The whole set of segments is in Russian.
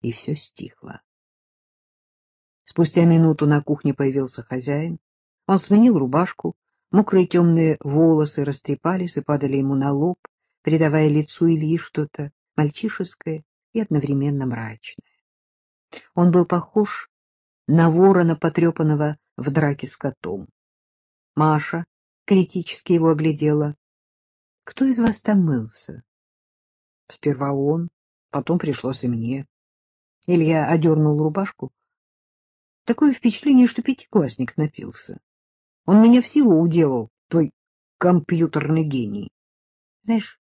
и все стихло. Спустя минуту на кухне появился хозяин. Он сменил рубашку, мокрые темные волосы растрепались и падали ему на лоб, придавая лицу Ильи что-то мальчишеское и одновременно мрачное. Он был похож на ворона, потрепанного в драке с котом. Маша критически его оглядела. — Кто из вас там мылся? Сперва он, потом пришлось и мне. Илья одернул рубашку. Такое впечатление, что пятиклассник напился. Он меня всего уделал, твой компьютерный гений. Знаешь,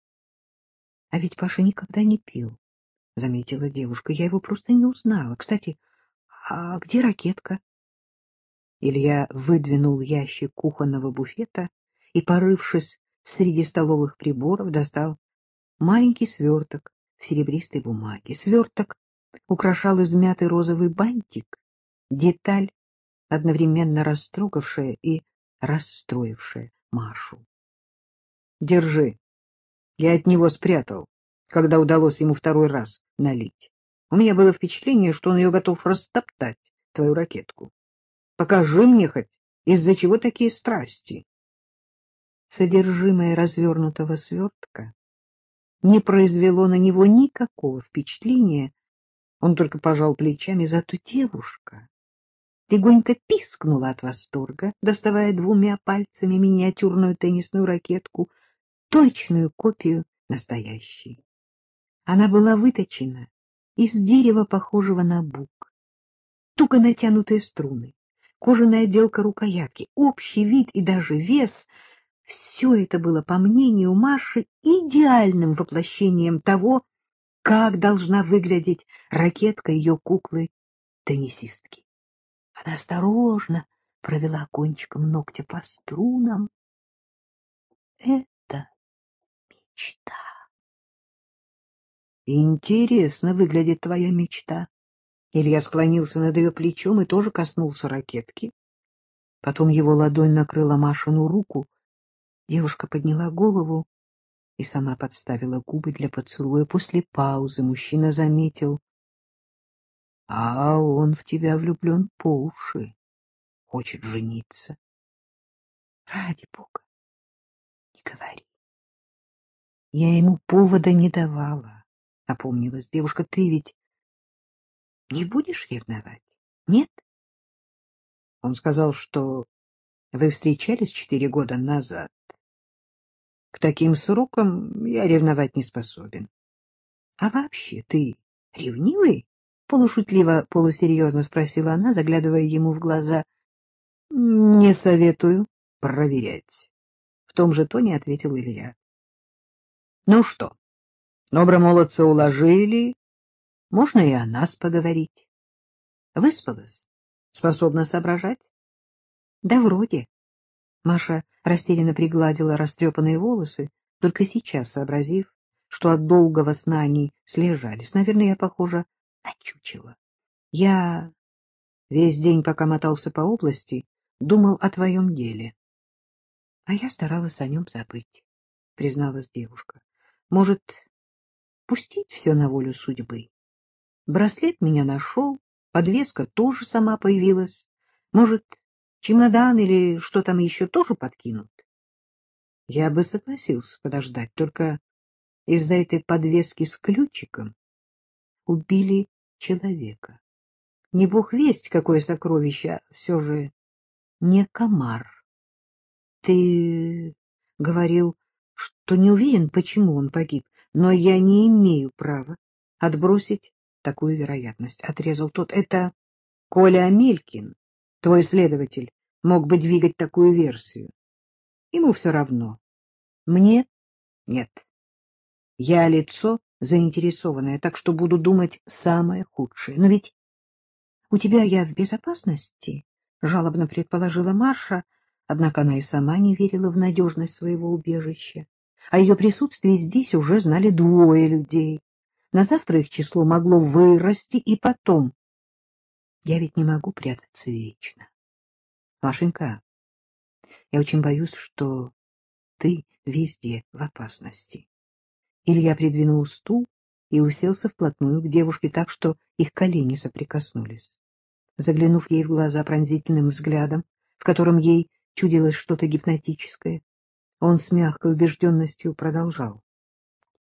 а ведь Паша никогда не пил, — заметила девушка. Я его просто не узнала. Кстати, а где ракетка? Илья выдвинул ящик кухонного буфета и, порывшись среди столовых приборов, достал маленький сверток в серебристой бумаге. Сверток украшал измятый розовый бантик, деталь, одновременно растрогавшая и расстроившая Машу. — Держи. Я от него спрятал, когда удалось ему второй раз налить. У меня было впечатление, что он ее готов растоптать, твою ракетку. Покажи мне хоть, из-за чего такие страсти. Содержимое развернутого свертка не произвело на него никакого впечатления, он только пожал плечами, зато девушка легонько пискнула от восторга, доставая двумя пальцами миниатюрную теннисную ракетку, точную копию настоящей. Она была выточена из дерева, похожего на бук. Туго натянутые струны, кожаная отделка рукоятки, общий вид и даже вес — все это было, по мнению Маши, идеальным воплощением того, как должна выглядеть ракетка ее куклы-теннисистки. Она осторожно провела кончиком ногтя по струнам. Это мечта. Интересно выглядит твоя мечта. Илья склонился над ее плечом и тоже коснулся ракетки. Потом его ладонь накрыла Машину руку. Девушка подняла голову и сама подставила губы для поцелуя. После паузы мужчина заметил. — А он в тебя влюблен по уши, хочет жениться. — Ради бога, не говори. Я ему повода не давала, — опомнилась девушка. — Ты ведь не будешь ревновать, нет? Он сказал, что вы встречались четыре года назад. К таким срокам я ревновать не способен. — А вообще ты ревнивый? — полушутливо, полусерьезно спросила она, заглядывая ему в глаза. — Не советую проверять. В том же тоне ответил Илья. — Ну что, добро молодца уложили, можно и о нас поговорить. Выспалась? Способна соображать? Да вроде. Маша растерянно пригладила растрепанные волосы, только сейчас сообразив, что от долгого сна они слежались. Наверное, я похожа на. Я весь день, пока мотался по области, думал о твоем деле. А я старалась о нем забыть, призналась девушка. Может, пустить все на волю судьбы? Браслет меня нашел, подвеска тоже сама появилась. Может, чемодан или что там еще тоже подкинут? Я бы согласился подождать, только из-за этой подвески с ключиком убили человека. Не бог весть, какое сокровище, а все же не комар. Ты говорил, что не уверен, почему он погиб, но я не имею права отбросить такую вероятность, — отрезал тот. — Это Коля Амелькин, твой следователь, мог бы двигать такую версию. Ему все равно. Мне нет. Я лицо заинтересованное, так что буду думать самое худшее. Но ведь у тебя я в безопасности, — жалобно предположила Марша, однако она и сама не верила в надежность своего убежища. О ее присутствии здесь уже знали двое людей. На завтра их число могло вырасти, и потом... Я ведь не могу прятаться вечно. Машенька, я очень боюсь, что ты везде в опасности. Илья придвинул стул и уселся вплотную к девушке так, что их колени соприкоснулись. Заглянув ей в глаза пронзительным взглядом, в котором ей чудилось что-то гипнотическое, он с мягкой убежденностью продолжал.